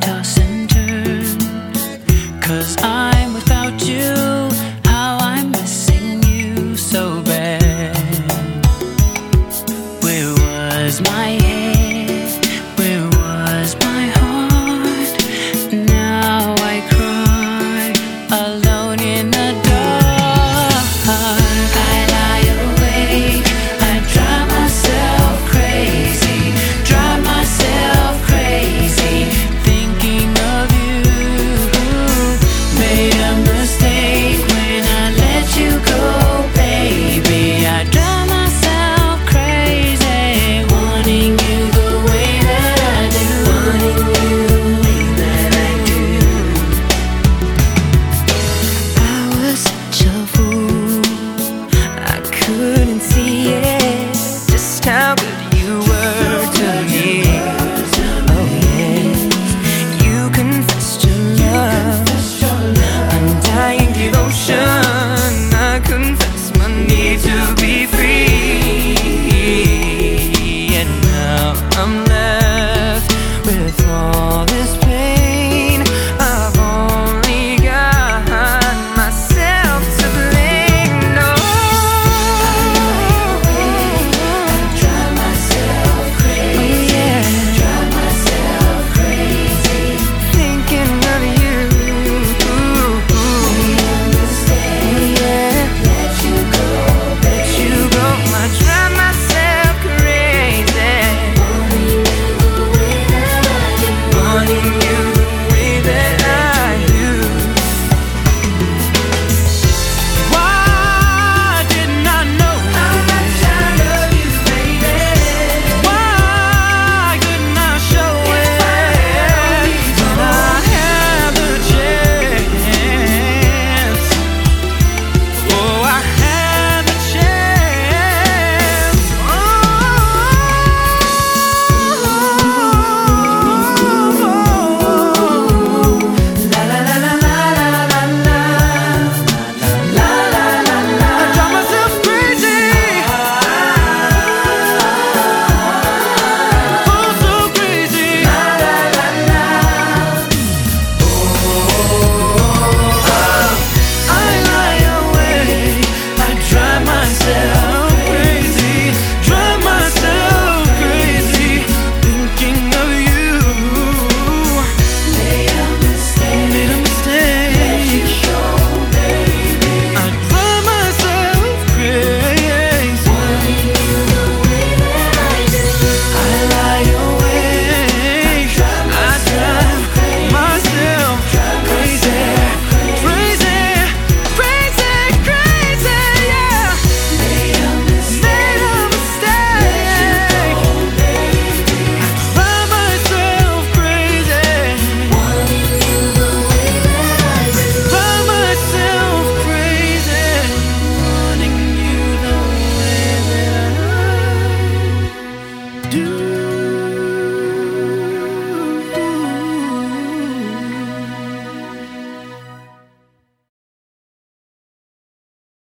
toss and turn. Cause I all this